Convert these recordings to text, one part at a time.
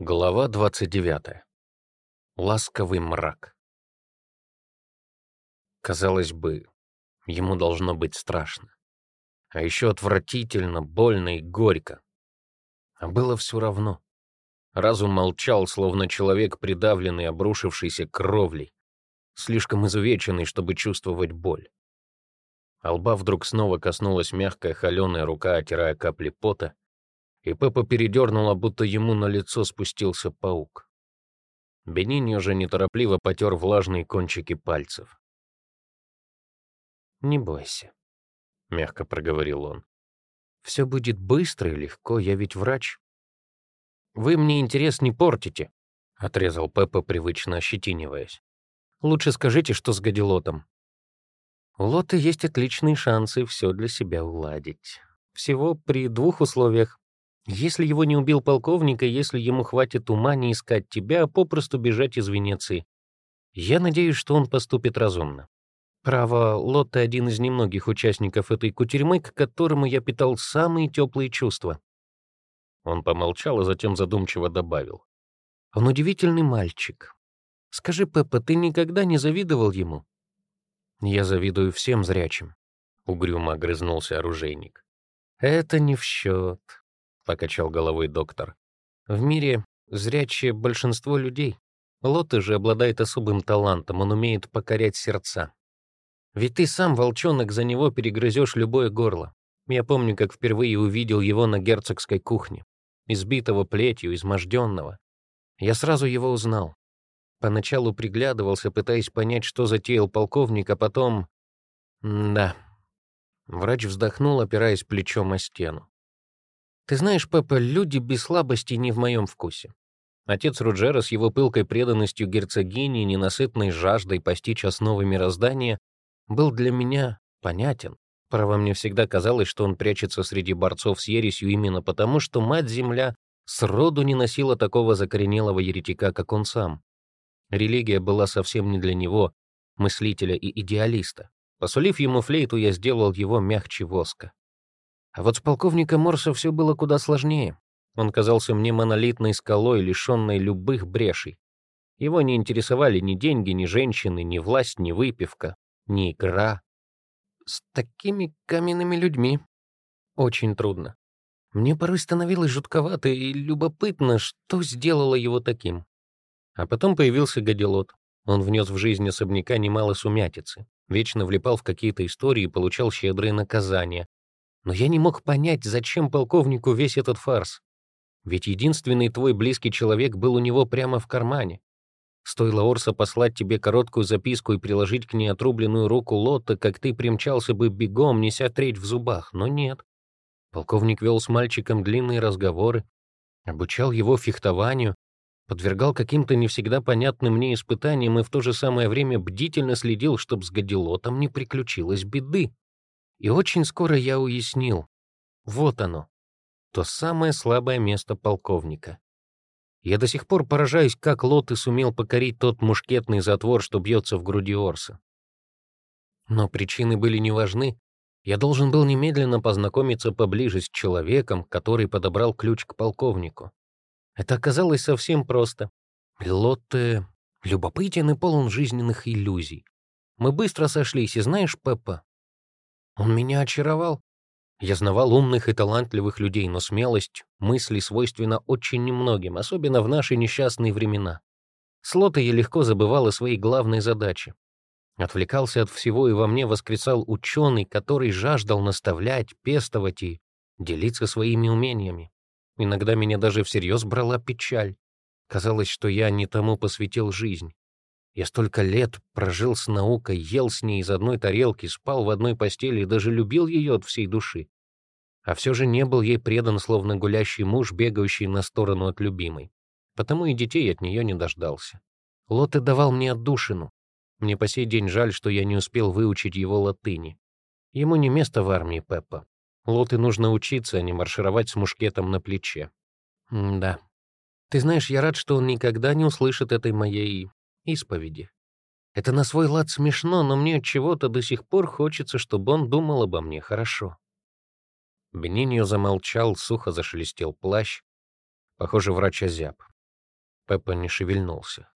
Глава 29. Ласковый мрак. Казалось бы, ему должно быть страшно. А еще отвратительно, больно и горько. А было все равно. Разум молчал, словно человек, придавленный обрушившейся кровлей, слишком изувеченный, чтобы чувствовать боль. А лба вдруг снова коснулась мягкая холеная рука, отирая капли пота, и Пеппа передернула, будто ему на лицо спустился паук. Бенини уже неторопливо потер влажные кончики пальцев. «Не бойся», — мягко проговорил он. «Все будет быстро и легко, я ведь врач». «Вы мне интерес не портите», — отрезал Пеппа, привычно ощетиниваясь. «Лучше скажите, что с гадилотом». У Лоты есть отличные шансы все для себя уладить. Всего при двух условиях. Если его не убил полковник, и если ему хватит ума не искать тебя, а попросту бежать из Венеции. Я надеюсь, что он поступит разумно. Право, Лотте — один из немногих участников этой кутерьмы, к которому я питал самые теплые чувства. Он помолчал, а затем задумчиво добавил. Он удивительный мальчик. Скажи, Пеппа, ты никогда не завидовал ему? Я завидую всем зрячим. Угрюмо огрызнулся оружейник. Это не в счет покачал головой доктор. В мире зрячее большинство людей. Лоты же обладает особым талантом, он умеет покорять сердца. Ведь ты сам, волчонок, за него перегрызешь любое горло. Я помню, как впервые увидел его на герцогской кухне, избитого плетью, изможденного. Я сразу его узнал. Поначалу приглядывался, пытаясь понять, что затеял полковник, а потом... М да. Врач вздохнул, опираясь плечом о стену. Ты знаешь, Пеппа, люди без слабости не в моем вкусе. Отец Руджера с его пылкой преданностью герцогини и ненасытной жаждой постичь основы мироздания был для меня понятен. Право, мне всегда казалось, что он прячется среди борцов с ересью именно потому, что Мать-Земля сроду не носила такого закоренелого еретика, как он сам. Религия была совсем не для него, мыслителя и идеалиста. Посулив ему флейту, я сделал его мягче воска. А вот с полковника Морса все было куда сложнее. Он казался мне монолитной скалой, лишенной любых брешей. Его не интересовали ни деньги, ни женщины, ни власть, ни выпивка, ни игра. С такими каменными людьми очень трудно. Мне порой становилось жутковато и любопытно, что сделало его таким. А потом появился Гадилот. Он внес в жизнь особняка немало сумятицы, вечно влипал в какие-то истории и получал щедрые наказания, но я не мог понять, зачем полковнику весь этот фарс. Ведь единственный твой близкий человек был у него прямо в кармане. Стоило Орса послать тебе короткую записку и приложить к ней отрубленную руку Лотта, как ты примчался бы бегом, неся треть в зубах, но нет. Полковник вел с мальчиком длинные разговоры, обучал его фехтованию, подвергал каким-то не всегда понятным мне испытаниям и в то же самое время бдительно следил, чтобы с Гадилотом не приключилось беды. И очень скоро я уяснил. Вот оно, то самое слабое место полковника. Я до сих пор поражаюсь, как Лоты сумел покорить тот мушкетный затвор, что бьется в груди Орса. Но причины были не важны. Я должен был немедленно познакомиться поближе с человеком, который подобрал ключ к полковнику. Это оказалось совсем просто. Лотте любопытен и полон жизненных иллюзий. Мы быстро сошлись, и знаешь, Пеппа, он меня очаровал. Я знавал умных и талантливых людей, но смелость мысли свойственна очень немногим, особенно в наши несчастные времена. Слота я легко забывал о своей главной задаче. Отвлекался от всего и во мне воскресал ученый, который жаждал наставлять, пестовать и делиться своими умениями. Иногда меня даже всерьез брала печаль. Казалось, что я не тому посвятил жизнь. Я столько лет прожил с наукой, ел с ней из одной тарелки, спал в одной постели и даже любил ее от всей души. А все же не был ей предан, словно гулящий муж, бегающий на сторону от любимой. Потому и детей от нее не дождался. Лоте давал мне отдушину. Мне по сей день жаль, что я не успел выучить его латыни. Ему не место в армии, Пеппа. Лоте нужно учиться, а не маршировать с мушкетом на плече. М да. Ты знаешь, я рад, что он никогда не услышит этой моей исповеди. Это на свой лад смешно, но мне от чего-то до сих пор хочется, чтобы он думал обо мне хорошо. Бениньо замолчал, сухо зашелестел плащ. Похоже, врач озяб. Пеппа не шевельнулся.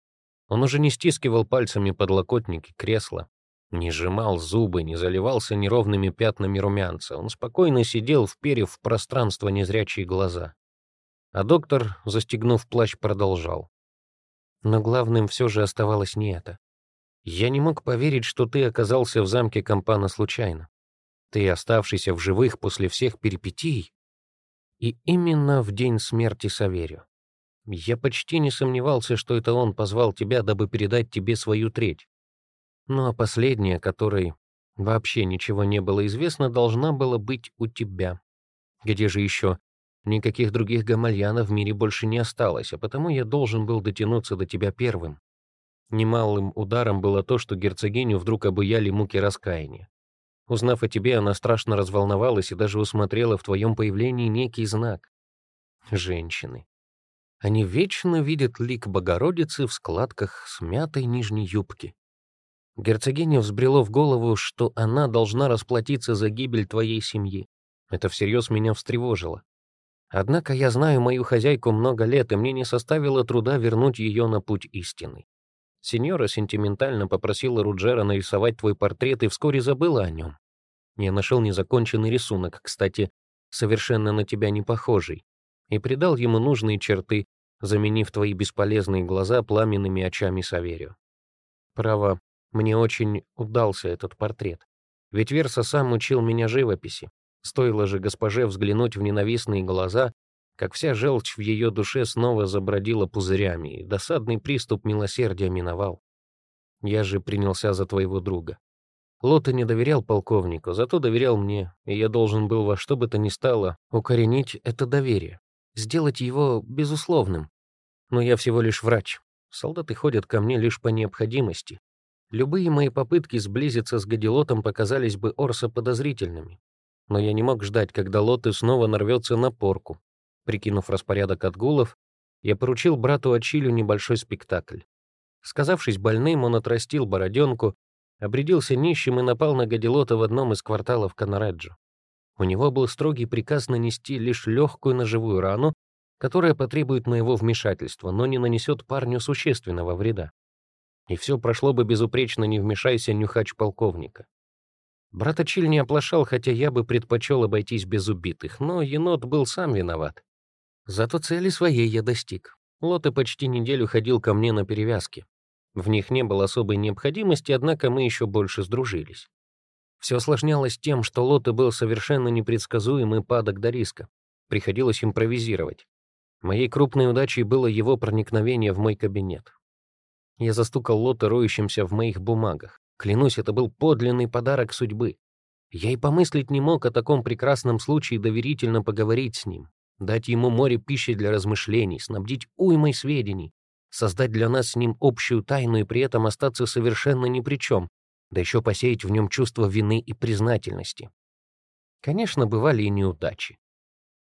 Он уже не стискивал пальцами подлокотники кресла, не сжимал зубы, не заливался неровными пятнами румянца. Он спокойно сидел, вперев в пространство незрячие глаза. А доктор, застегнув плащ, продолжал. Но главным все же оставалось не это. Я не мог поверить, что ты оказался в замке Кампана случайно. Ты, оставшийся в живых после всех перипетий, и именно в день смерти Саверио. Я почти не сомневался, что это он позвал тебя, дабы передать тебе свою треть. Ну а последняя, которой вообще ничего не было известно, должна была быть у тебя. Где же еще? Никаких других гамальянов в мире больше не осталось, а потому я должен был дотянуться до тебя первым. Немалым ударом было то, что герцогиню вдруг обуяли муки раскаяния. Узнав о тебе, она страшно разволновалась и даже усмотрела в твоем появлении некий знак. Женщины. Они вечно видят лик Богородицы в складках смятой нижней юбки. Герцогине взбрело в голову, что она должна расплатиться за гибель твоей семьи. Это всерьез меня встревожило. Однако я знаю мою хозяйку много лет, и мне не составило труда вернуть ее на путь истины. Сеньора сентиментально попросила Руджера нарисовать твой портрет и вскоре забыла о нем. Я нашел незаконченный рисунок, кстати, совершенно на тебя не похожий, и придал ему нужные черты, заменив твои бесполезные глаза пламенными очами Саверио. Право, мне очень удался этот портрет. Ведь Верса сам учил меня живописи. Стоило же госпоже взглянуть в ненавистные глаза, как вся желчь в ее душе снова забродила пузырями, и досадный приступ милосердия миновал. Я же принялся за твоего друга. Лота не доверял полковнику, зато доверял мне, и я должен был во что бы то ни стало укоренить это доверие, сделать его безусловным. Но я всего лишь врач. Солдаты ходят ко мне лишь по необходимости. Любые мои попытки сблизиться с Гадилотом показались бы Орса подозрительными. Но я не мог ждать, когда Лоты снова нарвется на порку, Прикинув распорядок отгулов, я поручил брату Ачилю небольшой спектакль. Сказавшись больным, он отрастил бороденку, обрядился нищим и напал на Гадилота в одном из кварталов Канареджо. У него был строгий приказ нанести лишь легкую ножевую рану, которая потребует моего вмешательства, но не нанесет парню существенного вреда. И все прошло бы безупречно, не вмешайся нюхач полковника. Брат Ачиль не оплошал, хотя я бы предпочел обойтись без убитых, но енот был сам виноват. Зато цели своей я достиг. Лоты почти неделю ходил ко мне на перевязки. В них не было особой необходимости, однако мы еще больше сдружились. Все осложнялось тем, что Лоты был совершенно непредсказуем и падок до риска. Приходилось импровизировать. Моей крупной удачей было его проникновение в мой кабинет. Я застукал Лота роющимся в моих бумагах. Клянусь, это был подлинный подарок судьбы. Я и помыслить не мог о таком прекрасном случае доверительно поговорить с ним дать ему море пищи для размышлений, снабдить уймой сведений, создать для нас с ним общую тайну и при этом остаться совершенно ни при чем, да еще посеять в нем чувство вины и признательности. Конечно, бывали и неудачи.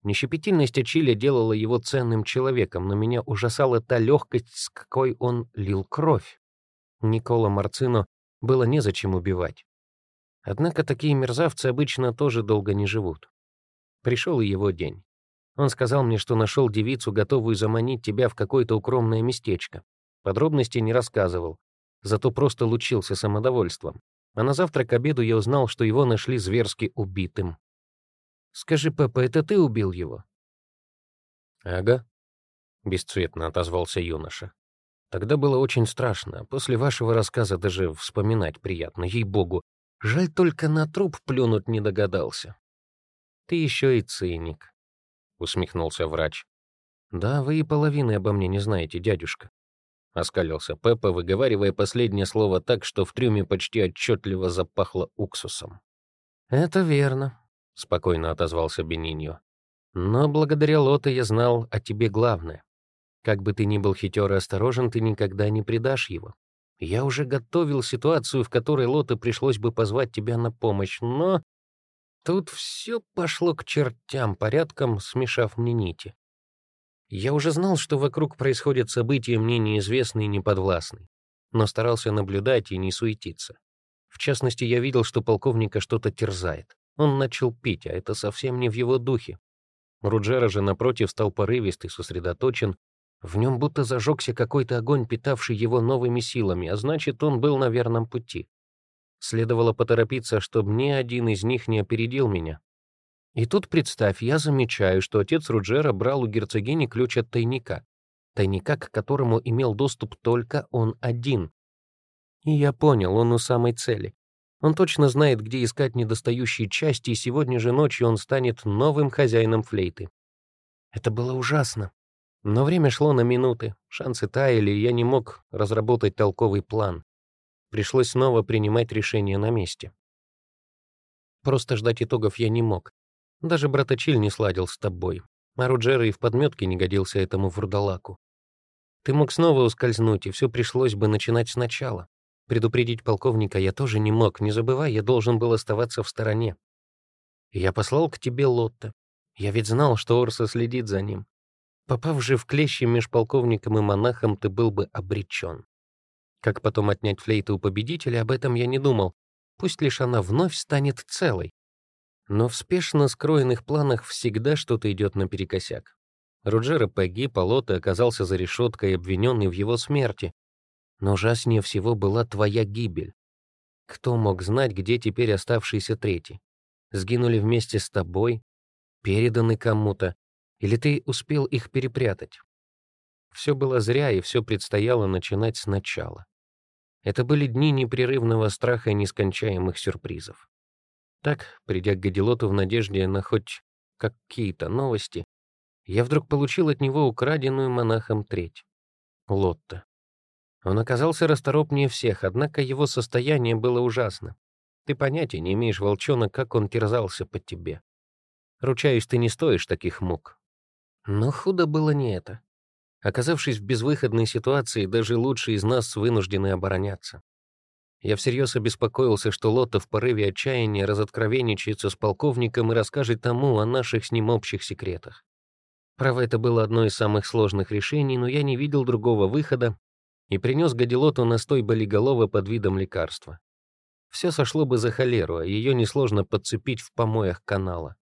Нещепетильность Ачиля делала его ценным человеком, но меня ужасала та легкость, с какой он лил кровь. Никола Марцино было незачем убивать. Однако такие мерзавцы обычно тоже долго не живут. Пришел и его день. Он сказал мне, что нашел девицу, готовую заманить тебя в какое-то укромное местечко. Подробностей не рассказывал, зато просто лучился самодовольством. А на завтра к обеду я узнал, что его нашли зверски убитым. «Скажи, папа, это ты убил его?» «Ага», — бесцветно отозвался юноша. «Тогда было очень страшно. После вашего рассказа даже вспоминать приятно, ей-богу. Жаль, только на труп плюнуть не догадался. Ты еще и циник» усмехнулся врач. «Да, вы и половины обо мне не знаете, дядюшка», — оскалился Пеппа, выговаривая последнее слово так, что в трюме почти отчетливо запахло уксусом. «Это верно», — спокойно отозвался Бениньо. «Но благодаря Лоте я знал о тебе главное. Как бы ты ни был хитер и осторожен, ты никогда не предашь его. Я уже готовил ситуацию, в которой Лоте пришлось бы позвать тебя на помощь, но Тут все пошло к чертям, порядком смешав мне нити. Я уже знал, что вокруг происходят события мне неизвестные и неподвластные, но старался наблюдать и не суетиться. В частности, я видел, что полковника что-то терзает. Он начал пить, а это совсем не в его духе. Руджера же, напротив, стал порывистый, сосредоточен, В нем будто зажегся какой-то огонь, питавший его новыми силами, а значит, он был на верном пути. Следовало поторопиться, чтобы ни один из них не опередил меня. И тут, представь, я замечаю, что отец Руджера брал у герцогини ключ от тайника. Тайника, к которому имел доступ только он один. И я понял, он у самой цели. Он точно знает, где искать недостающие части, и сегодня же ночью он станет новым хозяином флейты. Это было ужасно. Но время шло на минуты, шансы таяли, и я не мог разработать толковый план. Пришлось снова принимать решение на месте. Просто ждать итогов я не мог. Даже браточиль не сладил с тобой, а Руджера и в подметке не годился этому вурдалаку. Ты мог снова ускользнуть, и все пришлось бы начинать сначала. Предупредить полковника я тоже не мог, не забывай, я должен был оставаться в стороне. Я послал к тебе Лотта. Я ведь знал, что Орса следит за ним. Попав же в клещи меж полковником и монахом, ты был бы обречен. Как потом отнять флейту у победителя, об этом я не думал. Пусть лишь она вновь станет целой. Но в спешно скроенных планах всегда что-то идет наперекосяк. Руджера погиб, а Лотта оказался за решеткой, обвиненный в его смерти. Но ужаснее всего была твоя гибель. Кто мог знать, где теперь оставшийся третий? Сгинули вместе с тобой? Переданы кому-то? Или ты успел их перепрятать? Все было зря, и все предстояло начинать сначала. Это были дни непрерывного страха и нескончаемых сюрпризов. Так, придя к Гадилоту в надежде на хоть какие-то новости, я вдруг получил от него украденную монахом треть — Лотта. Он оказался расторопнее всех, однако его состояние было ужасно. Ты понятия не имеешь, волчонок, как он терзался под тебе. Ручаюсь, ты не стоишь таких мук. Но худо было не это. Оказавшись в безвыходной ситуации, даже лучшие из нас вынуждены обороняться. Я всерьез обеспокоился, что Лотта в порыве отчаяния разоткровенничается с полковником и расскажет тому о наших с ним общих секретах. Право, это было одно из самых сложных решений, но я не видел другого выхода и принес Гадилоту настой болиголова под видом лекарства. Все сошло бы за холеру, а ее несложно подцепить в помоях канала.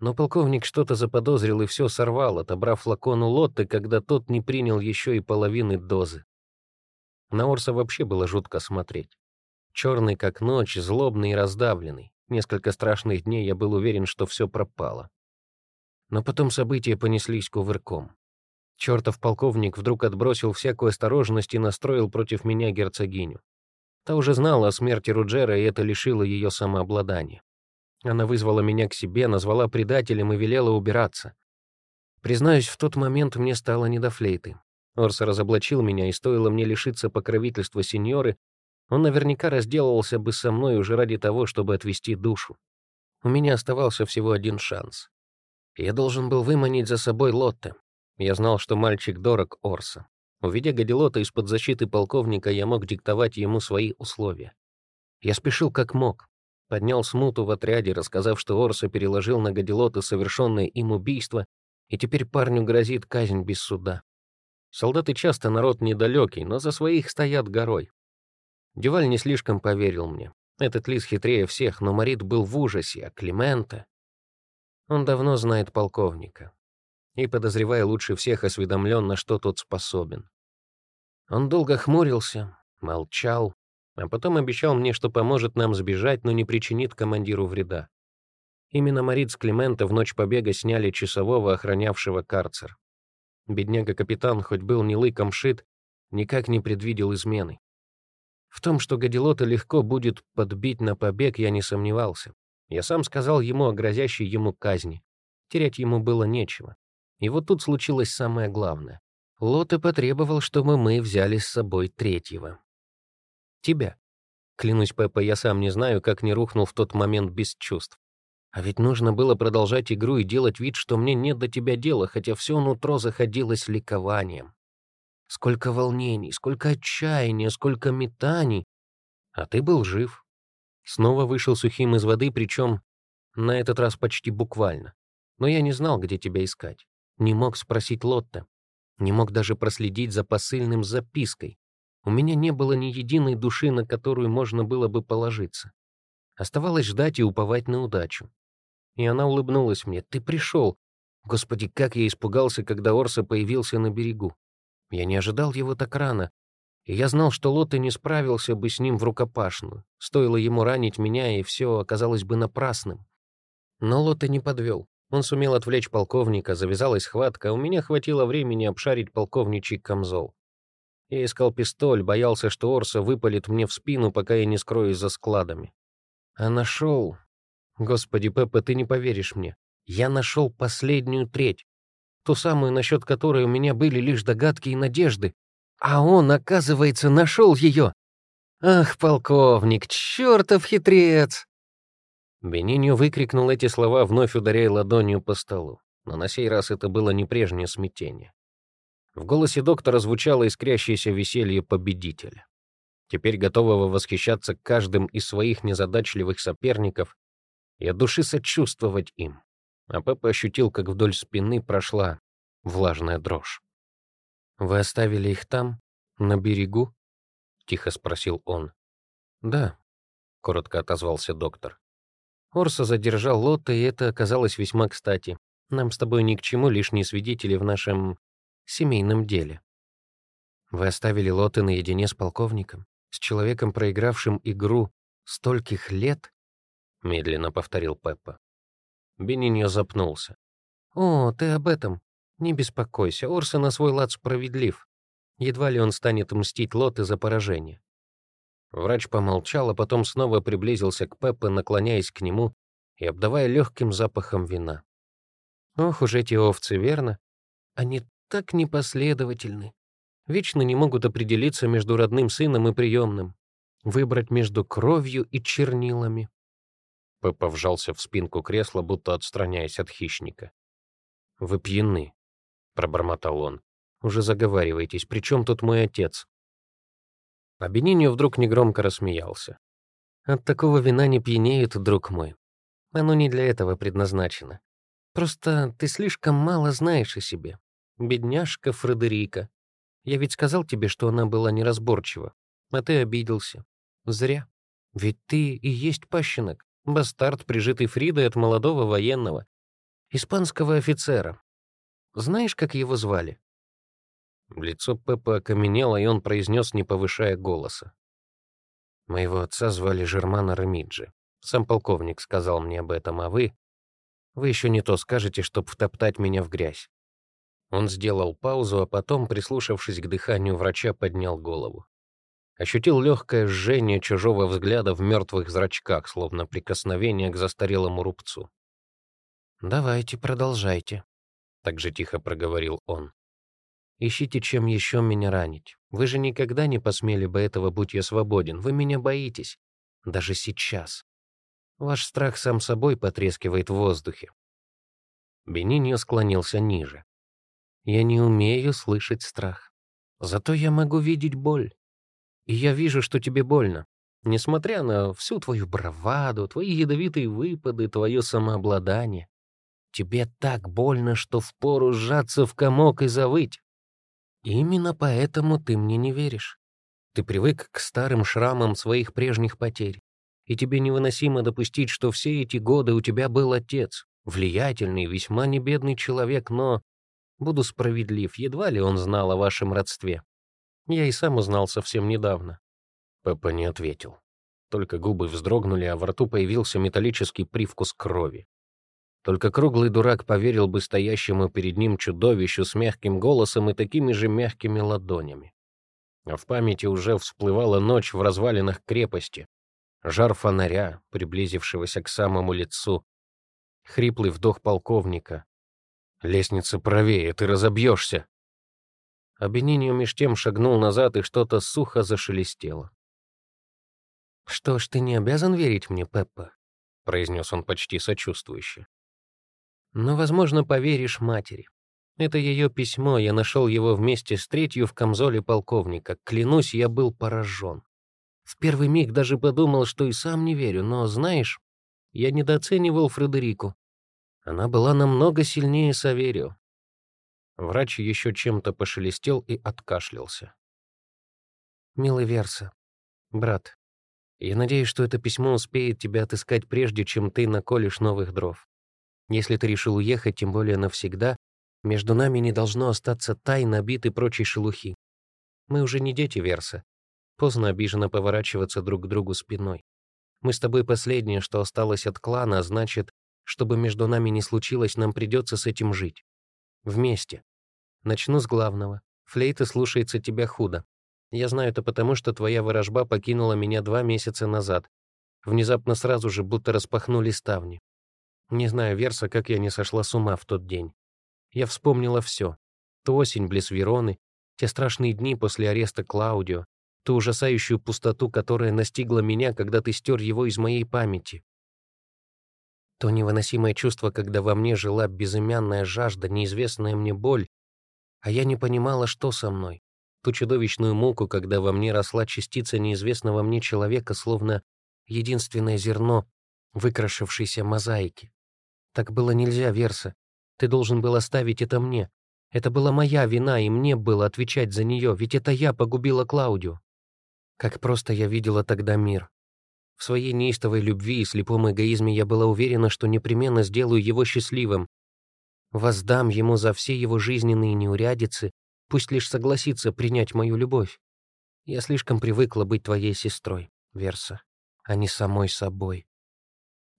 Но полковник что-то заподозрил и все сорвал, отобрав флакон у Лотты, когда тот не принял еще и половины дозы. На Орса вообще было жутко смотреть. Черный как ночь, злобный и раздавленный. Несколько страшных дней я был уверен, что все пропало. Но потом события понеслись кувырком. Чертов полковник вдруг отбросил всякую осторожность и настроил против меня герцогиню. Та уже знала о смерти Руджера, и это лишило ее самообладания. Она вызвала меня к себе, назвала предателем и велела убираться. Признаюсь, в тот момент мне стало не до флейты. Орс разоблачил меня, и стоило мне лишиться покровительства сеньоры, он наверняка разделывался бы со мной уже ради того, чтобы отвести душу. У меня оставался всего один шанс. Я должен был выманить за собой Лотте, я знал, что мальчик дорог Орса. Увидя Гадилота из-под защиты полковника, я мог диктовать ему свои условия. Я спешил как мог. Поднял смуту в отряде, рассказав, что Орса переложил на Гадилота совершенное им убийство, и теперь парню грозит казнь без суда. Солдаты часто народ недалекий, но за своих стоят горой. Дюваль не слишком поверил мне. Этот лис хитрее всех, но Марит был в ужасе, а Климента... Он давно знает полковника и, подозревая лучше всех, осведомлен, на что тот способен. Он долго хмурился, молчал, а потом обещал мне, что поможет нам сбежать, но не причинит командиру вреда. Именно Мориц Климента в ночь побега сняли часового, охранявшего карцер. Бедняга-капитан, хоть был не лыком шит, никак не предвидел измены. В том, что Гадилота легко будет подбить на побег, я не сомневался. Я сам сказал ему о грозящей ему казни. Терять ему было нечего. И вот тут случилось самое главное. Лоте потребовал, чтобы мы взяли с собой третьего. Тебя. Клянусь, Пеппа, я сам не знаю, как не рухнул в тот момент без чувств. А ведь нужно было продолжать игру и делать вид, что мне нет до тебя дела, хотя все нутро заходилось ликованием. Сколько волнений, сколько отчаяния, сколько метаний. А ты был жив. Снова вышел сухим из воды, причем на этот раз почти буквально. Но я не знал, где тебя искать. Не мог спросить Лотта. Не мог даже проследить за посыльным запиской. У меня не было ни единой души, на которую можно было бы положиться. Оставалось ждать и уповать на удачу. И она улыбнулась мне. «Ты пришел. Господи, как я испугался, когда Орса появился на берегу. Я не ожидал его так рано, и я знал, что Лотте не справился бы с ним в рукопашную. Стоило ему ранить меня, и все оказалось бы напрасным. Но Лотте не подвел. Он сумел отвлечь полковника, завязалась схватка, а у меня хватило времени обшарить полковничий камзол. Я искал пистоль, боялся, что Орса выпалит мне в спину, пока я не скроюсь за складами. А нашел... Господи, Пеппа, ты не поверишь мне. Я нашел последнюю треть. Ту самую, насчет которой у меня были лишь догадки и надежды. А он, оказывается, нашел ее. Ах, полковник, чертов хитрец! Бениньо выкрикнул эти слова, вновь ударяя ладонью по столу. Но на сей раз это было не прежнее смятение. В голосе доктора звучало искрящееся веселье победителя. Теперь готового восхищаться каждым из своих незадачливых соперников и от души сочувствовать им. А Пеппа ощутил, как вдоль спины прошла влажная дрожь. «Вы оставили их там, на берегу?» — тихо спросил он. «Да», — коротко отозвался доктор. Орса задержал Лотта, и это оказалось весьма кстати. Нам с тобой ни к чему лишние свидетели в нашем семейном деле. Вы оставили Лотта наедине с полковником, с человеком, проигравшим игру стольких лет? Медленно повторил Пеппа. Бениньо запнулся. «О, ты об этом. Не беспокойся, Орса на свой лад справедлив. Едва ли он станет мстить Лоте за поражение. Врач помолчал, а потом снова приблизился к Пеппе, наклоняясь к нему и обдавая легким запахом вина. Ох уж эти овцы, верно? Они так непоследовательны. Вечно не могут определиться между родным сыном и приемным. Выбрать между кровью и чернилами. Пеппа вжался в спинку кресла, будто отстраняясь от хищника. «Вы пьяны», пробормотал он. «Уже заговаривайтесь, при чем тут мой отец?» Обвинению вдруг негромко рассмеялся. «От такого вина не пьянеют, друг мой. Оно не для этого предназначено. Просто ты слишком мало знаешь о себе. Бедняжка Фредерика. Я ведь сказал тебе, что она была неразборчива, а ты обиделся. Зря. Ведь ты и есть пащенок, бастард, прижитый Фридой от молодого военного, испанского офицера, знаешь, как его звали?» Лицо Пеппа окаменело, и он произнес, не повышая голоса. «Моего отца звали Жермана Рамиджи. Сам полковник сказал мне об этом, а вы... Вы еще не то скажете, чтоб втоптать меня в грязь». Он сделал паузу, а потом, прислушавшись к дыханию врача, поднял голову. Ощутил легкое жжение чужого взгляда в мертвых зрачках, словно прикосновение к застарелому рубцу. «Давайте, продолжайте», так же тихо проговорил он. «Ищите, чем еще меня ранить. Вы же никогда не посмели бы этого, будь я свободен. Вы меня боитесь. Даже сейчас. Ваш страх сам собой потрескивает в воздухе». Бениньо склонился ниже. «Я не умею слышать страх. Зато я могу видеть боль. И я вижу, что тебе больно. Несмотря на всю твою браваду, твои ядовитые выпады, твое самообладание. Тебе так больно, что впору сжаться в комок и завыть. Именно поэтому ты мне не веришь. Ты привык к старым шрамам своих прежних потерь, и тебе невыносимо допустить, что все эти годы у тебя был отец, влиятельный, весьма небедный человек, но, буду справедлив, едва ли он знал о вашем родстве. Я и сам узнал совсем недавно. Пеппа не ответил. Только губы вздрогнули, а во рту появился металлический привкус крови. Только круглый дурак поверил бы стоящему перед ним чудовищу с мягким голосом и такими же мягкими ладонями. А в памяти уже всплывала ночь в развалинах крепости, жар фонаря, приблизившегося к самому лицу, хриплый вдох полковника. «Лестница правее, ты разобьешься!» Обвинению меж тем шагнул назад, и что-то сухо зашелестело. «Что ж, ты не обязан верить мне, Пеппа», — произнес он почти сочувствующе. Но, возможно, поверишь матери. Это ее письмо, я нашел его вместе с третью в камзоле полковника. Клянусь, я был поражен. В первый миг даже подумал, что и сам не верю, но, знаешь, я недооценивал Фредерику. Она была намного сильнее Саверио. Врач еще чем-то пошелестел и откашлялся. «Милый Верса, брат, я надеюсь, что это письмо успеет тебя отыскать прежде, чем ты наколешь новых дров. Если ты решил уехать, тем более навсегда, между нами не должно остаться тайн, обид и прочей шелухи. Мы уже не дети Верса. Поздно обиженно поворачиваться друг к другу спиной. Мы с тобой последнее, что осталось от клана, а значит, чтобы между нами не случилось, нам придется с этим жить. Вместе. Начну с главного. Флейта слушается тебя худо. Я знаю это потому, что твоя ворожба покинула меня два месяца назад. Внезапно сразу же будто распахнули ставни. Не знаю, Верса, как я не сошла с ума в тот день. Я вспомнила все. Ту осень близ Вероны, те страшные дни после ареста Клаудио, ту ужасающую пустоту, которая настигла меня, когда ты стер его из моей памяти. То невыносимое чувство, когда во мне жила безымянная жажда, неизвестная мне боль, а я не понимала, что со мной. Ту чудовищную муку, когда во мне росла частица неизвестного мне человека, словно единственное зерно выкрашившейся мозаики. Так было нельзя, Верса. Ты должен был оставить это мне. Это была моя вина, и мне было отвечать за нее, ведь это я погубила Клаудию. Как просто я видела тогда мир. В своей неистовой любви и слепом эгоизме я была уверена, что непременно сделаю его счастливым. Воздам ему за все его жизненные неурядицы, пусть лишь согласится принять мою любовь. Я слишком привыкла быть твоей сестрой, Верса, а не самой собой.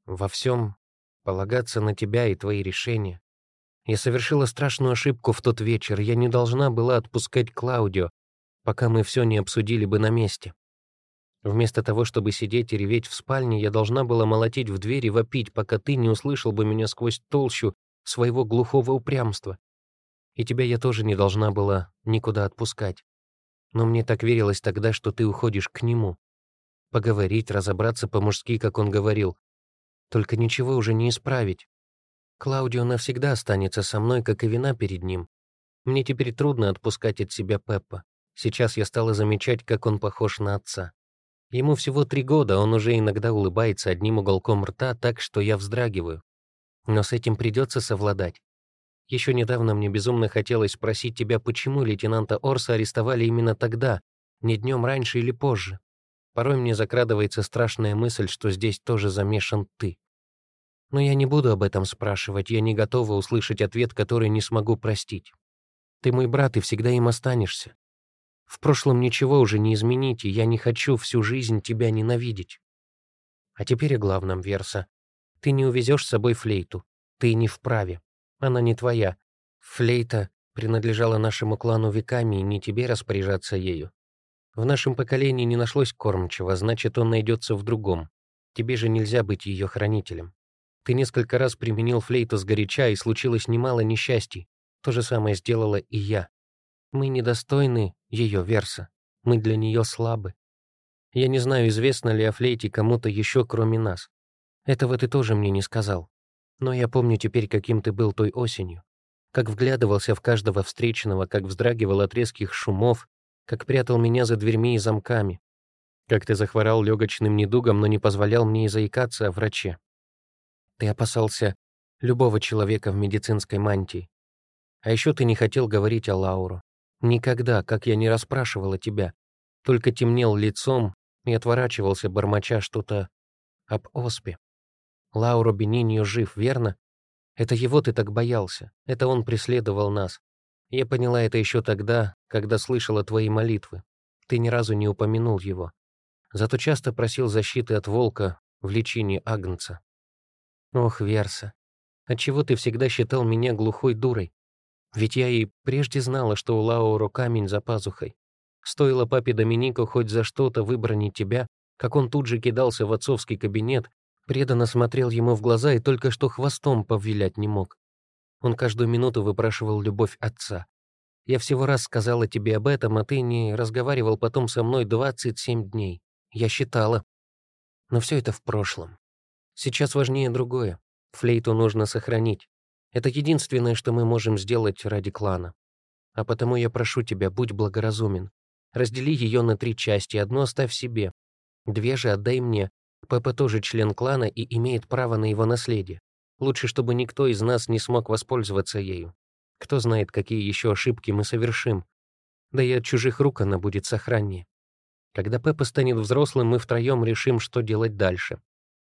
Во всем полагаться на тебя и твои решения. Я совершила страшную ошибку в тот вечер. Я не должна была отпускать Клаудио, пока мы все не обсудили бы на месте. Вместо того, чтобы сидеть и реветь в спальне, я должна была молотить в дверь и вопить, пока ты не услышал бы меня сквозь толщу своего глухого упрямства. И тебя я тоже не должна была никуда отпускать. Но мне так верилось тогда, что ты уходишь к нему. Поговорить, разобраться по-мужски, как он говорил. Только ничего уже не исправить. Клаудио навсегда останется со мной, как и вина перед ним. Мне теперь трудно отпускать от себя Пеппа. Сейчас я стала замечать, как он похож на отца. Ему всего три года, он уже иногда улыбается одним уголком рта так, что я вздрагиваю. Но с этим придется совладать. Еще недавно мне безумно хотелось спросить тебя, почему лейтенанта Орса арестовали именно тогда, не днем раньше или позже. Порой мне закрадывается страшная мысль, что здесь тоже замешан ты. Но я не буду об этом спрашивать, я не готова услышать ответ, который не смогу простить. Ты мой брат и всегда им останешься. В прошлом ничего уже не изменить, и я не хочу всю жизнь тебя ненавидеть. А теперь о главном, Верса. Ты не увезешь с собой флейту. Ты не вправе. Она не твоя. Флейта принадлежала нашему клану веками, и не тебе распоряжаться ею. В нашем поколении не нашлось кормчего, значит, он найдется в другом. Тебе же нельзя быть ее хранителем. Ты несколько раз применил флейту с горяча, и случилось немало несчастий. То же самое сделала и я. Мы недостойны ее верса. Мы для нее слабы. Я не знаю, известно ли о флейте кому-то еще, кроме нас. Этого ты тоже мне не сказал. Но я помню теперь, каким ты был той осенью. Как вглядывался в каждого встречного, как вздрагивал от резких шумов, как прятал меня за дверьми и замками. Как ты захворал легочным недугом, но не позволял мне и заикаться о враче. Ты опасался любого человека в медицинской мантии. А еще ты не хотел говорить о Лауру. Никогда, как я не расспрашивала тебя, только темнел лицом и отворачивался, бормоча что-то об оспе. Лауро Бениньо жив, верно? Это его ты так боялся, это он преследовал нас. Я поняла это еще тогда, когда слышала твои молитвы. Ты ни разу не упомянул его. Зато часто просил защиты от волка в лечении Агнца. Ох, Верса, отчего ты всегда считал меня глухой дурой? Ведь я и прежде знала, что у Лауро камень за пазухой. Стоило папе Доминику хоть за что-то выбронить тебя, как он тут же кидался в отцовский кабинет, преданно смотрел ему в глаза и только что хвостом повилять не мог. Он каждую минуту выпрашивал любовь отца. Я всего раз сказала тебе об этом, а ты не разговаривал потом со мной 27 дней. Я считала. Но все это в прошлом. Сейчас важнее другое. Флейту нужно сохранить. Это единственное, что мы можем сделать ради клана. А потому я прошу тебя, будь благоразумен. Раздели ее на три части, одну оставь себе. Две же отдай мне. Пеппа тоже член клана и имеет право на его наследие. Лучше, чтобы никто из нас не смог воспользоваться ею. Кто знает, какие еще ошибки мы совершим. Да и от чужих рук она будет сохраннее. Когда Пеппа станет взрослым, мы втроем решим, что делать дальше.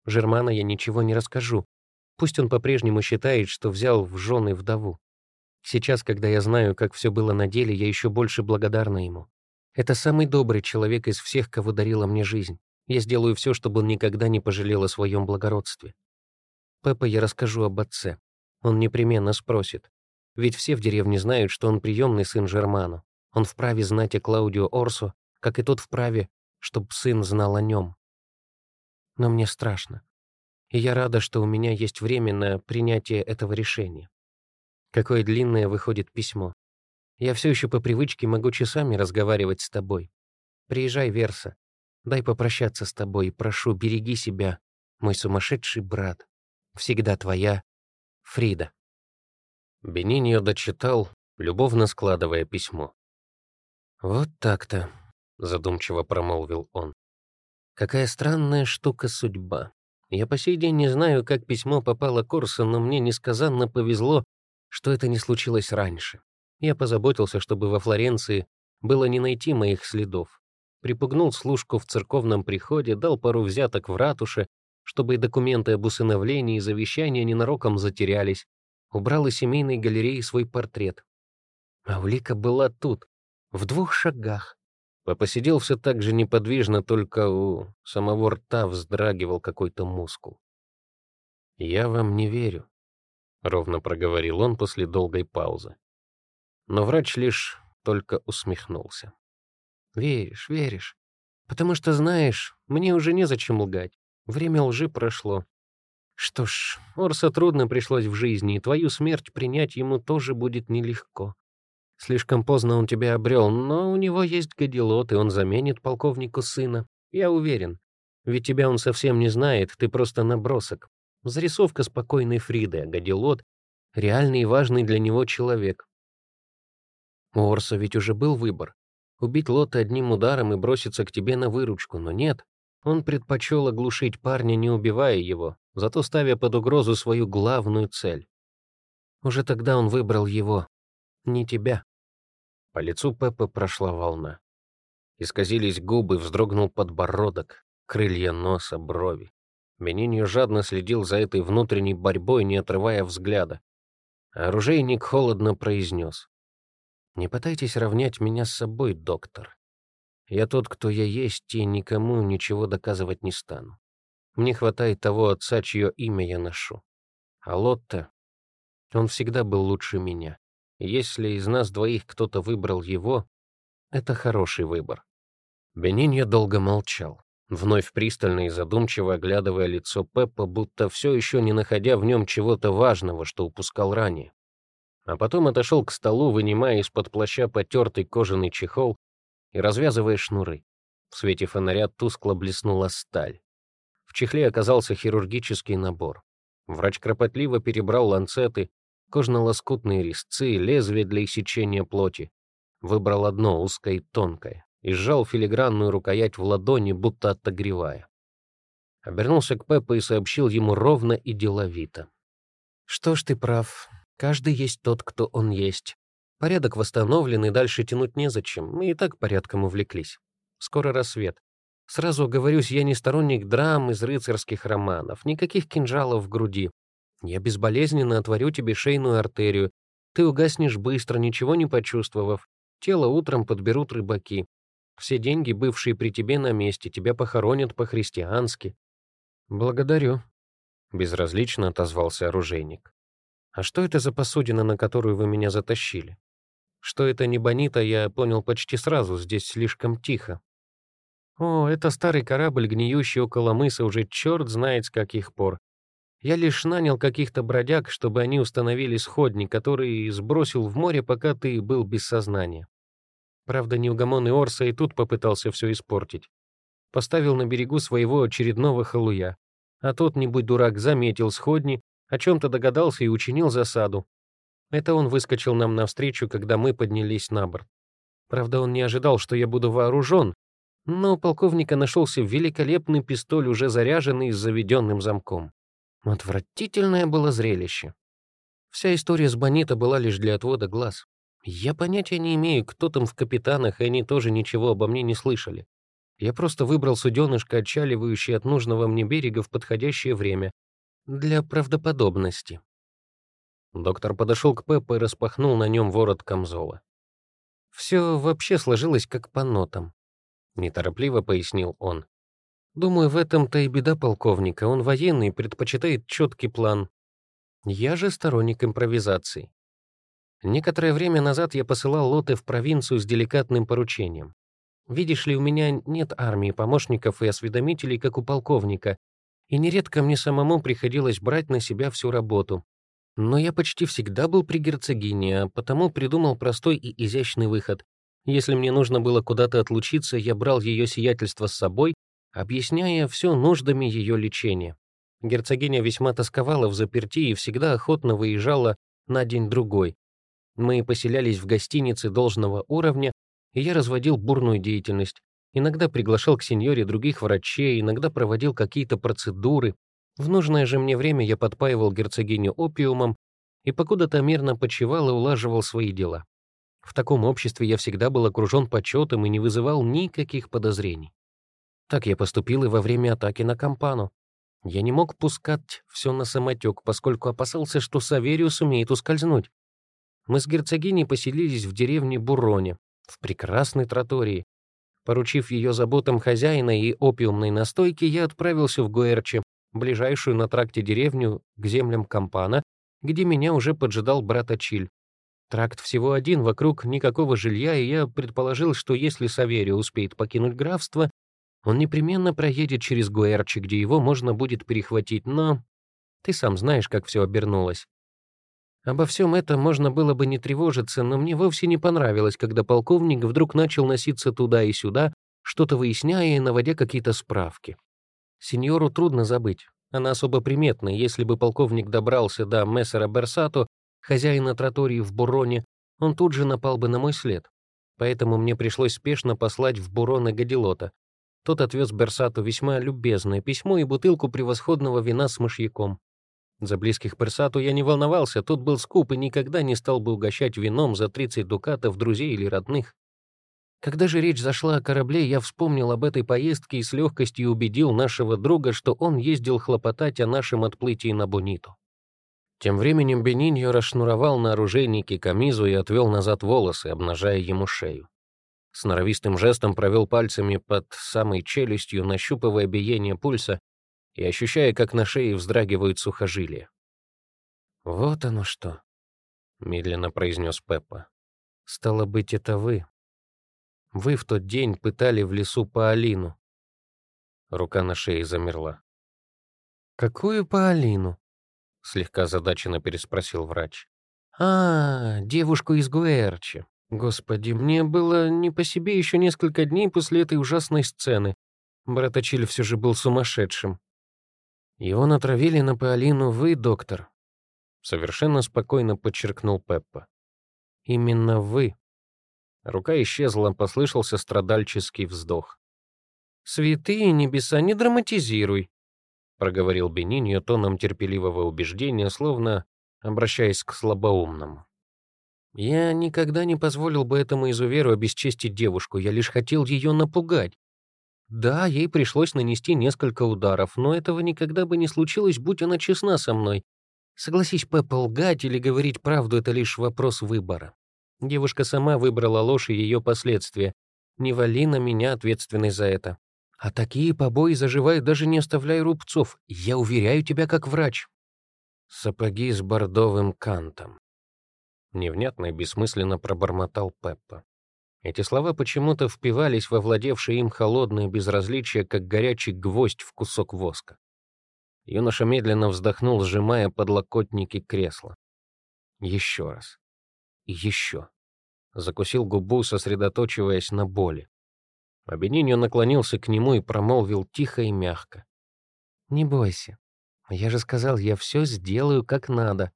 Жермана я ничего не расскажу. Пусть он по-прежнему считает, что взял в жены вдову. Сейчас, когда я знаю, как все было на деле, я еще больше благодарна ему. Это самый добрый человек из всех, кого дарила мне жизнь. Я сделаю все, чтобы он никогда не пожалел о своем благородстве. Пеппа я расскажу об отце. Он непременно спросит. Ведь все в деревне знают, что он приемный сын Жерману. Он вправе знать о Клаудио Орсо, как и тот вправе, чтобы сын знал о нем. Но мне страшно. И я рада, что у меня есть время на принятие этого решения. Какое длинное выходит письмо. Я все еще по привычке могу часами разговаривать с тобой. Приезжай, Верса. Дай попрощаться с тобой. Прошу, береги себя, мой сумасшедший брат. Всегда твоя Фрида. Бениньо дочитал, любовно складывая письмо. «Вот так-то», — задумчиво промолвил он. «Какая странная штука судьба. Я по сей день не знаю, как письмо попало Корсу, но мне несказанно повезло, что это не случилось раньше. Я позаботился, чтобы во Флоренции было не найти моих следов. Припугнул служку в церковном приходе, дал пару взяток в ратуше, чтобы документы об усыновлении и завещания ненароком затерялись, убрал из семейной галереи свой портрет. А улика была тут, в двух шагах. Посидел все так же неподвижно, только у самого рта вздрагивал какой-то мускул. «Я вам не верю», — ровно проговорил он после долгой паузы. Но врач лишь только усмехнулся. «Веришь, веришь. Потому что, знаешь, мне уже незачем лгать. Время лжи прошло. Что ж, Орса трудно пришлось в жизни, и твою смерть принять ему тоже будет нелегко. Слишком поздно он тебя обрел, но у него есть гадилот, и он заменит полковнику сына. Я уверен. Ведь тебя он совсем не знает, ты просто набросок. Зарисовка спокойной Фриды, а гадилот — реальный и важный для него человек. У Орса ведь уже был выбор. Убить Лота одним ударом и броситься к тебе на выручку, но нет. Он предпочел оглушить парня, не убивая его, зато ставя под угрозу свою главную цель. Уже тогда он выбрал его, не тебя. По лицу Пеппы прошла волна. Исказились губы, вздрогнул подбородок, крылья носа, брови. Менинью жадно следил за этой внутренней борьбой, не отрывая взгляда. оружейник холодно произнес. «Не пытайтесь равнять меня с собой, доктор. Я тот, кто я есть, и никому ничего доказывать не стану. Мне хватает того отца, чье имя я ношу. А Лотте, он всегда был лучше меня. Если из нас двоих кто-то выбрал его, это хороший выбор. Бениньо долго молчал, вновь пристально и задумчиво оглядывая лицо Пеппа, будто все еще не находя в нем чего-то важного, что упускал ранее. А потом отошел к столу, вынимая из-под плаща потертый кожаный чехол и развязывая шнуры. В свете фонаря тускло блеснула сталь. В чехле оказался хирургический набор. Врач кропотливо перебрал ланцеты, кожно-лоскутные резцы, лезвие для иссечения плоти. Выбрал одно, узкое и тонкое, и сжал филигранную рукоять в ладони, будто отогревая. Обернулся к Пеппе и сообщил ему ровно и деловито. «Что ж ты прав. Каждый есть тот, кто он есть. Порядок восстановлен, и дальше тянуть незачем. Мы и так порядком увлеклись. Скоро рассвет. Сразу говорюсь, я не сторонник драм из рыцарских романов, никаких кинжалов в груди. Я безболезненно отворю тебе шейную артерию. Ты угаснешь быстро, ничего не почувствовав. Тело утром подберут рыбаки. Все деньги, бывшие при тебе на месте, тебя похоронят по-христиански. Благодарю. Безразлично отозвался оружейник. А что это за посудина, на которую вы меня затащили? Что это не Бонита, я понял почти сразу, здесь слишком тихо. О, это старый корабль, гниющий около мыса уже черт знает с каких пор. Я лишь нанял каких-то бродяг, чтобы они установили сходник, который сбросил в море, пока ты был без сознания. Правда, неугомонный Орса и тут попытался все испортить. Поставил на берегу своего очередного халуя. А тот, не будь дурак, заметил сходни, о чем-то догадался и учинил засаду. Это он выскочил нам навстречу, когда мы поднялись на борт. Правда, он не ожидал, что я буду вооружен, но у полковника нашелся великолепный пистоль, уже заряженный с заведенным замком. Отвратительное было зрелище. Вся история с Бонита была лишь для отвода глаз. Я понятия не имею, кто там в капитанах, и они тоже ничего обо мне не слышали. Я просто выбрал суденышко, отчаливающее от нужного мне берега в подходящее время, для правдоподобности». Доктор подошел к Пеппо и распахнул на нем ворот камзола. «Все вообще сложилось как по нотам», — неторопливо пояснил он. «Думаю, в этом-то и беда полковника. Он военный, предпочитает четкий план. Я же сторонник импровизации. Некоторое время назад я посылал лоты в провинцию с деликатным поручением. Видишь ли, у меня нет армии помощников и осведомителей, как у полковника, и нередко мне самому приходилось брать на себя всю работу. Но я почти всегда был при герцогине, а потому придумал простой и изящный выход. Если мне нужно было куда-то отлучиться, я брал ее сиятельство с собой, объясняя все нуждами ее лечения. Герцогиня весьма тосковала в заперти и всегда охотно выезжала на день-другой. Мы поселялись в гостинице должного уровня, и я разводил бурную деятельность. Иногда приглашал к сеньоре других врачей, иногда проводил какие-то процедуры. В нужное же мне время я подпаивал герцогиню опиумом и покуда-то мирно почивал и улаживал свои дела. В таком обществе я всегда был окружен почетом и не вызывал никаких подозрений. Так я поступил и во время атаки на Кампану. Я не мог пускать все на самотек, поскольку опасался, что Саверио сумеет ускользнуть. Мы с герцогиней поселились в деревне Буроне, в прекрасной тротории. Поручив ее заботам хозяина и опиумной настойки, я отправился в Гуэрче, ближайшую на тракте деревню к землям Кампана, где меня уже поджидал брат Ачиль. Тракт всего один, вокруг никакого жилья, и я предположил, что если Саверио успеет покинуть графство, он непременно проедет через Гуэрчи, где его можно будет перехватить, но... Ты сам знаешь, как все обернулось. Обо всем этом можно было бы не тревожиться, но мне вовсе не понравилось, когда полковник вдруг начал носиться туда и сюда, что-то выясняя и наводя какие-то справки. Сеньору трудно забыть. Она особо приметна, если бы полковник добрался до мессера Берсато, хозяина тротории в Буроне, он тут же напал бы на мой след. Поэтому мне пришлось спешно послать в Бурон и Гадилота. Тот отвез Берсату весьма любезное письмо и бутылку превосходного вина с мышьяком. За близких Персату я не волновался, тот был скуп и никогда не стал бы угощать вином за 30 дукатов друзей или родных. Когда же речь зашла о корабле, я вспомнил об этой поездке и с легкостью убедил нашего друга, что он ездил хлопотать о нашем отплытии на Бониту. Тем временем Бениньо расшнуровал на оружейнике камизу и отвел назад волосы, обнажая ему шею. С норовистым жестом провел пальцами под самой челюстью, нащупывая биение пульса, и ощущая, как на шее вздрагивают сухожилия. «Вот оно что», — медленно произнес Пеппа. «Стало быть, это вы. Вы в тот день пытали в лесу Паолину». Рука на шее замерла. «Какую Паолину?» — слегка задаченно переспросил врач. «А, девушку из Гуэрчи. Господи, мне было не по себе еще несколько дней после этой ужасной сцены. Брат Ачиль все же был сумасшедшим. «Его натравили на Паолину вы, доктор», — совершенно спокойно подчеркнул Пеппа. «Именно вы». Рука исчезла, послышался страдальческий вздох. «Святые небеса, не драматизируй», — проговорил Бениньо тоном терпеливого убеждения, словно обращаясь к слабоумному. «Я никогда не позволил бы этому изуверу обесчестить девушку, я лишь хотел ее напугать. Да, ей пришлось нанести несколько ударов, но этого никогда бы не случилось, будь она честна со мной. Согласись, Пеппа, лгать или говорить правду — это лишь вопрос выбора. Девушка сама выбрала ложь и ее последствия. Не вали на меня ответственность за это. А такие побои заживают, даже не оставляя рубцов. Я уверяю тебя как врач. Сапоги с бордовым кантом. Невнятно и бессмысленно пробормотал Пеппа. Эти слова почему-то впивались во владевшее им холодное безразличие, как горячий гвоздь в кусок воска. Юноша медленно вздохнул, сжимая подлокотники кресла. Еще раз. Еще. Закусил губу, сосредоточиваясь на боли. Обениньо наклонился к нему и промолвил тихо и мягко. «Не бойся. Я же сказал, я все сделаю как надо».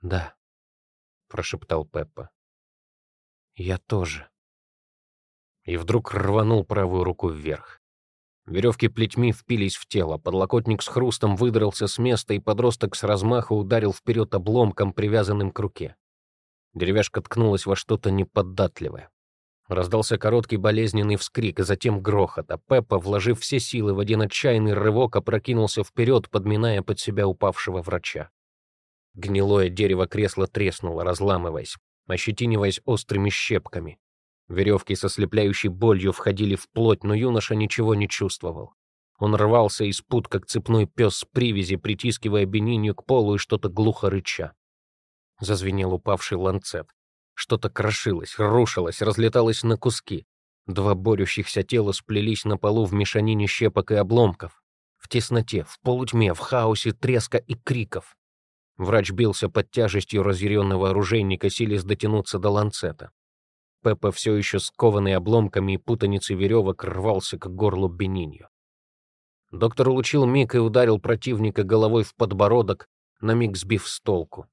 «Да», — прошептал Пеппа. Я тоже. И вдруг рванул правую руку вверх. Веревки плетьми впились в тело, подлокотник с хрустом выдрался с места, и подросток с размаха ударил вперед обломком, привязанным к руке. Деревяшка ткнулась во что-то неподатливое. Раздался короткий болезненный вскрик, и затем грохот, а Пеппа, вложив все силы в один отчаянный рывок, опрокинулся вперед, подминая под себя упавшего врача. Гнилое дерево кресла треснуло, разламываясь, ощетиниваясь острыми щепками. Веревки со слепляющей болью входили в плоть, но юноша ничего не чувствовал. Он рвался из пут, как цепной пес с привязи, притискивая Бенинью к полу и что-то глухо рыча. Зазвенел упавший ланцет. Что-то крошилось, рушилось, разлеталось на куски. Два борющихся тела сплелись на полу в мешанине щепок и обломков. В тесноте, в полутьме, в хаосе треска и криков. Врач бился под тяжестью разъяренного оружейника, силясь дотянуться до ланцета. Пеппа, все еще скованный обломками и путаницей веревок, рвался к горлу Бенинью. Доктор улучил миг и ударил противника головой в подбородок, на миг сбив с толку.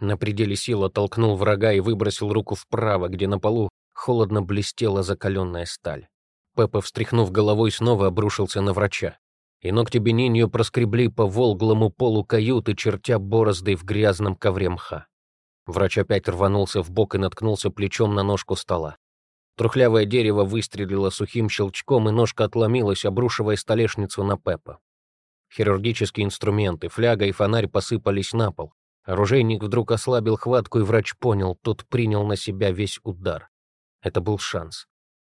На пределе сил оттолкнул врага и выбросил руку вправо, где на полу холодно блестела закаленная сталь. Пеппа, встряхнув головой, снова обрушился на врача. И ногти Бенинью проскребли по волглому полу каюты, чертя бороздой в грязном ковре мха. Врач опять рванулся в бок и наткнулся плечом на ножку стола. Трухлявое дерево выстрелило сухим щелчком, и ножка отломилась, обрушивая столешницу на Пеппа. Хирургические инструменты, фляга и фонарь посыпались на пол. Оружейник вдруг ослабил хватку, и врач понял, тот принял на себя весь удар. Это был шанс.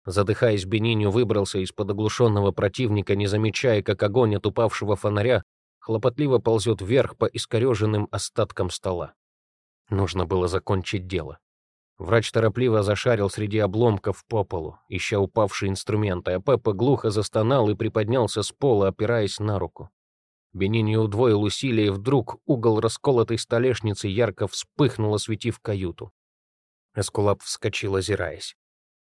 Задыхаясь, Бениню выбрался из-под оглушенного противника, не замечая, как огонь от упавшего фонаря хлопотливо ползет вверх по искореженным остаткам стола. Нужно было закончить дело. Врач торопливо зашарил среди обломков по полу, ища упавшие инструменты, а Пеппа глухо застонал и приподнялся с пола, опираясь на руку. Бенини удвоил усилия, и вдруг угол расколотой столешницы ярко вспыхнул, осветив каюту. Эскулап вскочил, озираясь.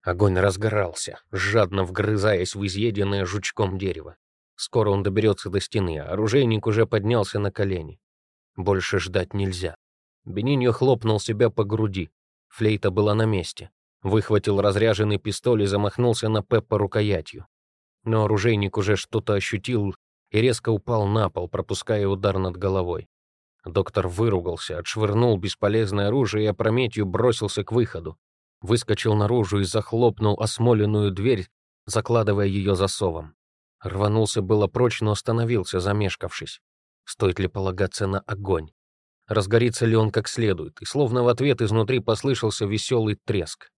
Огонь разгорался, жадно вгрызаясь в изъеденное жучком дерево. Скоро он доберется до стены, а оружейник уже поднялся на колени. Больше ждать нельзя. Бениньо хлопнул себя по груди. Флейта была на месте. Выхватил разряженный пистоль и замахнулся на Пеппа рукоятью. Но оружейник уже что-то ощутил и резко упал на пол, пропуская удар над головой. Доктор выругался, отшвырнул бесполезное оружие и опрометью бросился к выходу. Выскочил наружу и захлопнул осмоленную дверь, закладывая ее засовом. Рванулся было прочь, но остановился, замешкавшись. Стоит ли полагаться на огонь? разгорится ли он как следует, и словно в ответ изнутри послышался веселый треск.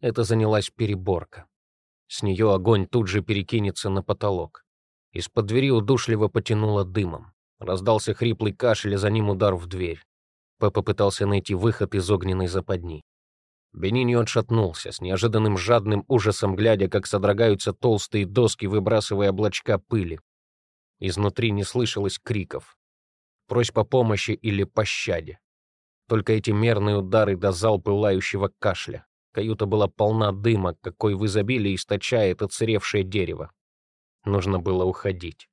Это занялась переборка. С нее огонь тут же перекинется на потолок. Из-под двери удушливо потянуло дымом. Раздался хриплый кашель, а за ним удар в дверь. Пеппа пытался найти выход из огненной западни. Бениньо отшатнулся, с неожиданным жадным ужасом глядя, как содрогаются толстые доски, выбрасывая облачка пыли. Изнутри не слышалось криков просьб о помощи или пощаде. Только эти мерные удары до залпы лающего кашля. Каюта была полна дыма, какой в изобилии источает отсыревшее дерево. Нужно было уходить.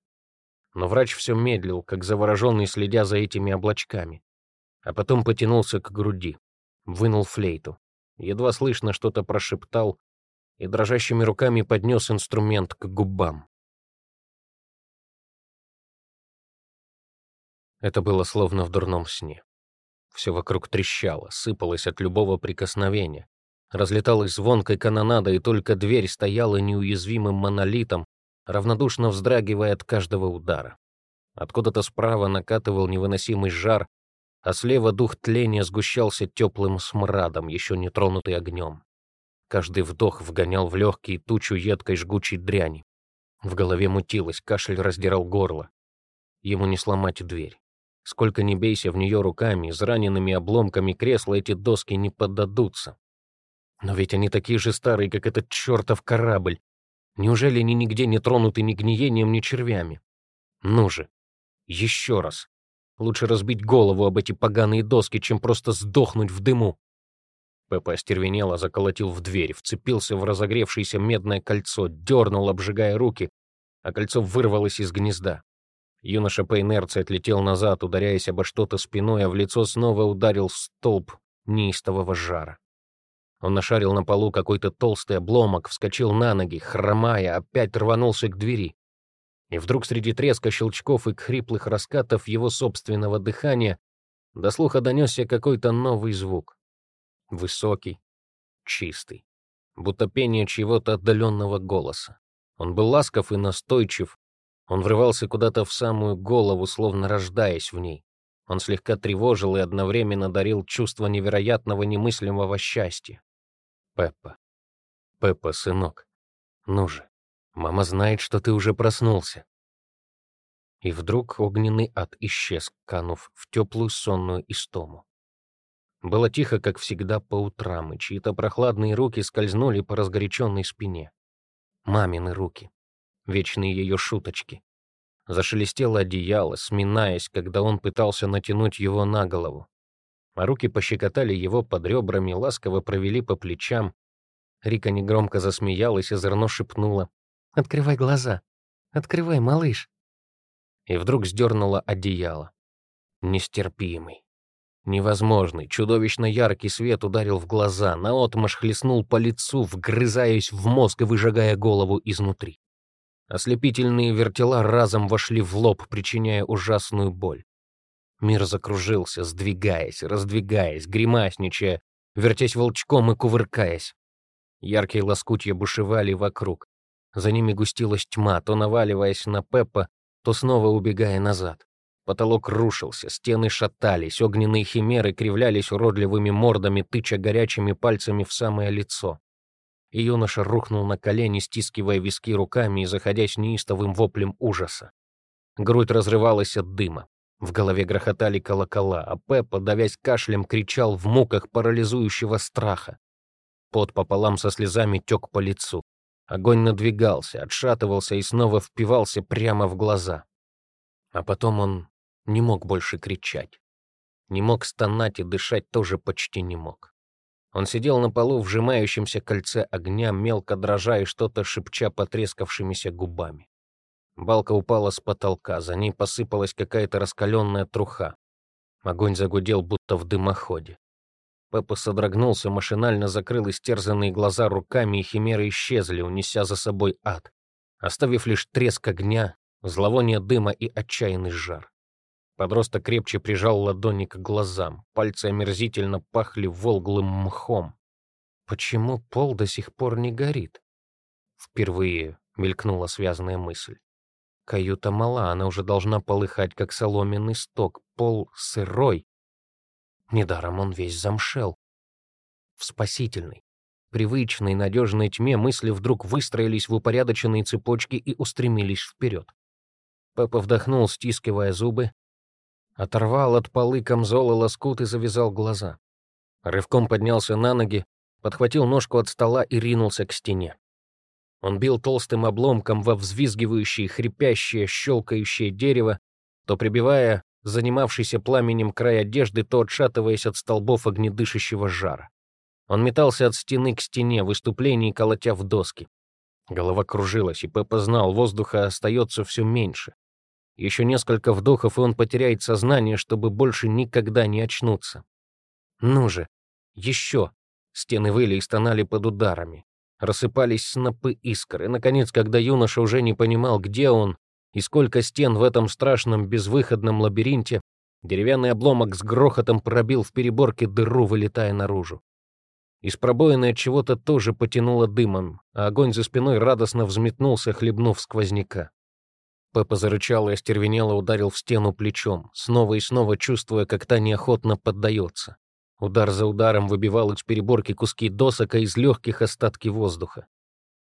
Но врач все медлил, как завороженный, следя за этими облачками. А потом потянулся к груди, вынул флейту. Едва слышно что-то прошептал и дрожащими руками поднес инструмент к губам. Это было словно в дурном сне. Все вокруг трещало, сыпалось от любого прикосновения. Разлеталась звонкой канонада, и только дверь стояла неуязвимым монолитом, равнодушно вздрагивая от каждого удара. Откуда-то справа накатывал невыносимый жар, а слева дух тления сгущался теплым смрадом, еще не тронутый огнем. Каждый вдох вгонял в легкие тучу едкой жгучей дряни. В голове мутилось, кашель раздирал горло. Ему не сломать дверь. Сколько ни бейся в нее руками, израненными обломками кресла эти доски не поддадутся. Но ведь они такие же старые, как этот чертов корабль. Неужели они нигде не тронуты ни гниением, ни червями? Ну же, еще раз. Лучше разбить голову об эти поганые доски, чем просто сдохнуть в дыму. Пеппа остервенело заколотил в дверь, вцепился в разогревшееся медное кольцо, дернул, обжигая руки, а кольцо вырвалось из гнезда. Юноша по инерции отлетел назад, ударяясь обо что-то спиной, а в лицо снова ударил столб неистового жара. Он нашарил на полу какой-то толстый обломок, вскочил на ноги, хромая, опять рванулся к двери. И вдруг среди треска щелчков и хриплых раскатов его собственного дыхания до слуха донесся какой-то новый звук. Высокий, чистый, будто пение чьего-то отдаленного голоса. Он был ласков и настойчив, он врывался куда-то в самую голову, словно рождаясь в ней. Он слегка тревожил и одновременно дарил чувство невероятного немыслимого счастья. Пеппа. Пеппа, сынок. Ну же, мама знает, что ты уже проснулся. И вдруг огненный ад исчез, канув в теплую сонную истому. Было тихо, как всегда, по утрам, и чьи-то прохладные руки скользнули по разгоряченной спине. Мамины руки. Вечные ее шуточки. Зашелестело одеяло, сминаясь, когда он пытался натянуть его на голову. А руки пощекотали его под ребрами, ласково провели по плечам. Рика негромко засмеялась и зерно шепнула. «Открывай глаза! Открывай, малыш!» И вдруг сдернула одеяло. Нестерпимый. Невозможный, чудовищно яркий свет ударил в глаза, наотмашь хлестнул по лицу, вгрызаясь в мозг и выжигая голову изнутри. Ослепительные вертела разом вошли в лоб, причиняя ужасную боль. Мир закружился, сдвигаясь, раздвигаясь, гримасничая, вертясь волчком и кувыркаясь. Яркие лоскутья бушевали вокруг. За ними густилась тьма, то наваливаясь на Пеппа, то снова убегая назад. Потолок рушился, стены шатались, огненные химеры кривлялись уродливыми мордами, тыча горячими пальцами в самое лицо. И юноша рухнул на колени, стискивая виски руками и заходясь неистовым воплем ужаса. Грудь разрывалась от дыма. В голове грохотали колокола, а Пеппа, давясь кашлем, кричал в муках парализующего страха. Пот пополам со слезами тек по лицу. Огонь надвигался, отшатывался и снова впивался прямо в глаза. А потом он не мог больше кричать. Не мог стонать и дышать тоже почти не мог. Он сидел на полу в сжимающемся кольце огня, мелко дрожа и что-то шепча потрескавшимися губами. Балка упала с потолка, за ней посыпалась какая-то раскаленная труха. Огонь загудел, будто в дымоходе. Пеппа содрогнулся, машинально закрыл истерзанные глаза руками, и химеры исчезли, унеся за собой ад, оставив лишь треск огня, зловоние дыма и отчаянный жар. Подросток крепче прижал ладони к глазам. Пальцы омерзительно пахли волглым мхом. Почему пол до сих пор не горит? Впервые мелькнула связанная мысль. Каюта мала, она уже должна полыхать, как соломенный сток. Пол сырой. Недаром он весь замшел. В спасительной, привычной, надежной тьме мысли вдруг выстроились в упорядоченные цепочки и устремились вперед. Папа вдохнул, стискивая зубы, Оторвал от полы камзола лоскут и завязал глаза. Рывком поднялся на ноги, подхватил ножку от стола и ринулся к стене. Он бил толстым обломком во взвизгивающее, хрипящее, щелкающее дерево, то прибивая занимавшийся пламенем край одежды, то отшатываясь от столбов огнедышащего жара. Он метался от стены к стене, в выступлении колотя в доски. Голова кружилась, и Пеппа знал, воздуха остается все меньше. Еще несколько вдохов, и он потеряет сознание, чтобы больше никогда не очнуться. Ну же, еще. Стены выли и стонали под ударами. Рассыпались снопы искр, и, наконец, когда юноша уже не понимал, где он и сколько стен в этом страшном безвыходном лабиринте, деревянный обломок с грохотом пробил в переборке дыру, вылетая наружу. Из пробоины от чего-то тоже потянуло дымом, а огонь за спиной радостно взметнулся, хлебнув сквозняка. Пеппа зарычал и остервенело ударил в стену плечом, снова и снова чувствуя, как та неохотно поддается. Удар за ударом выбивал из переборки куски досок, а из легких остатки воздуха.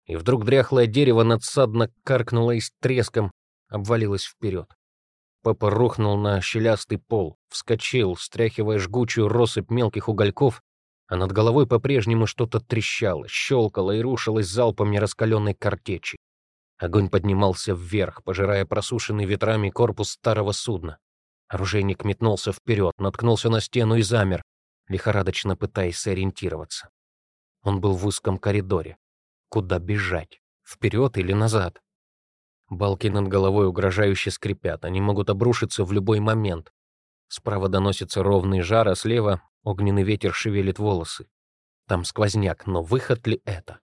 И вдруг дряхлое дерево надсадно каркнуло и с треском обвалилось вперед. Пеппа рухнул на щелястый пол, вскочил, стряхивая жгучую россыпь мелких угольков, а над головой по-прежнему что-то трещало, щелкало и рушилось залпами раскаленной картечи. Огонь поднимался вверх, пожирая просушенный ветрами корпус старого судна. Оружейник метнулся вперед, наткнулся на стену и замер, лихорадочно пытаясь сориентироваться. Он был в узком коридоре. Куда бежать? Вперед или назад? Балки над головой угрожающе скрипят, они могут обрушиться в любой момент. Справа доносится ровный жар, а слева огненный ветер шевелит волосы. Там сквозняк, но выход ли это?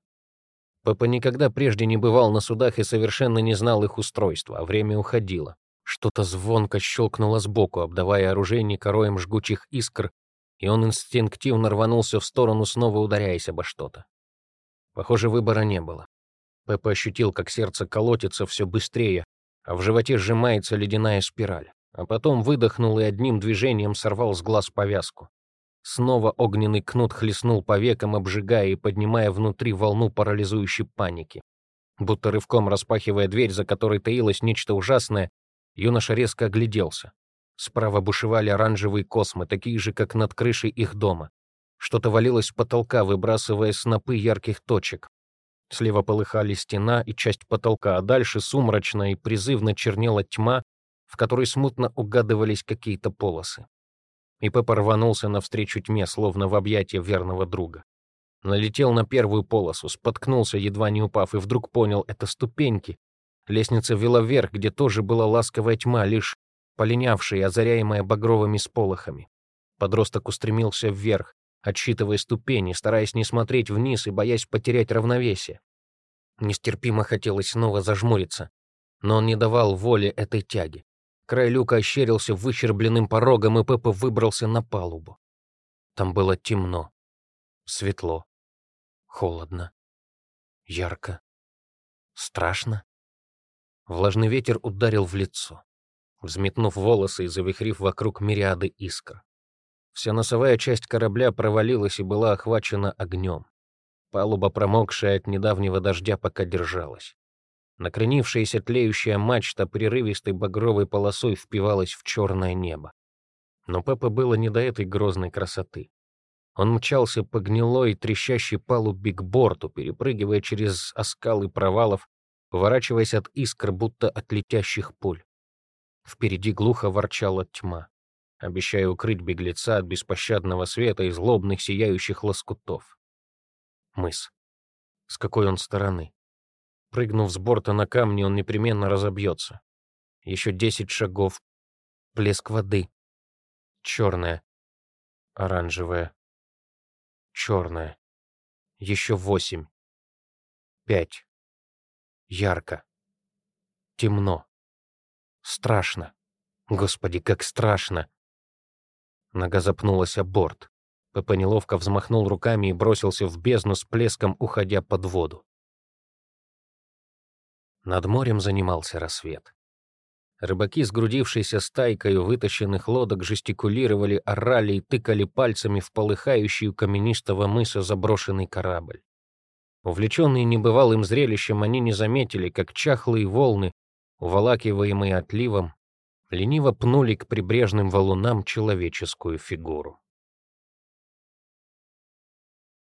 Папа никогда прежде не бывал на судах и совершенно не знал их устройства, а время уходило. Что-то звонко щелкнуло сбоку, обдавая оружейника роем жгучих искр, и он инстинктивно рванулся в сторону, снова ударяясь обо что-то. Похоже, выбора не было. Пеппа ощутил, как сердце колотится все быстрее, а в животе сжимается ледяная спираль. А потом выдохнул и одним движением сорвал с глаз повязку. Снова огненный кнут хлестнул по векам, обжигая и поднимая внутри волну парализующей паники. Будто рывком распахивая дверь, за которой таилось нечто ужасное, юноша резко огляделся. Справа бушевали оранжевые космы, такие же, как над крышей их дома. Что-то валилось с потолка, выбрасывая снопы ярких точек. Слева полыхали стена и часть потолка, а дальше сумрачно и призывно чернела тьма, в которой смутно угадывались какие-то полосы. И Пеппа рванулся навстречу тьме, словно в объятия верного друга. Налетел на первую полосу, споткнулся, едва не упав, и вдруг понял — это ступеньки. Лестница вела вверх, где тоже была ласковая тьма, лишь полинявшая, озаряемая багровыми сполохами. Подросток устремился вверх, отсчитывая ступени, стараясь не смотреть вниз и боясь потерять равновесие. Нестерпимо хотелось снова зажмуриться, но он не давал воли этой тяге. Край люка ощерился выщербленным порогом, и Пеппа выбрался на палубу. Там было темно, светло, холодно, ярко, страшно. Влажный ветер ударил в лицо, взметнув волосы и завихрив вокруг мириады искр. Вся носовая часть корабля провалилась и была охвачена огнем. Палуба, промокшая от недавнего дождя, пока держалась. Накренившаяся тлеющая мачта прерывистой багровой полосой впивалась в черное небо. Но Пеппа было не до этой грозной красоты. Он мчался по гнилой, трещащей палубе к борту, перепрыгивая через оскалы провалов, поворачиваясь от искр, будто от летящих пуль. Впереди глухо ворчала тьма, обещая укрыть беглеца от беспощадного света и злобных сияющих лоскутов. Мыс. С какой он стороны? Прыгнув с борта на камни, он непременно разобьется. Еще десять шагов. Плеск воды. Черная. Оранжевая. Черная. Еще восемь. Пять. Ярко. Темно. Страшно. Господи, как страшно. Нога запнулась о борт. Пеппа неловко взмахнул руками и бросился в бездну с плеском, уходя под воду. Над морем занимался рассвет. Рыбаки, сгрудившиеся стайкою вытащенных лодок, жестикулировали, орали и тыкали пальцами в полыхающий у каменистого мыса заброшенный корабль. Увлеченные небывалым зрелищем, они не заметили, как чахлые волны, уволакиваемые отливом, лениво пнули к прибрежным валунам человеческую фигуру.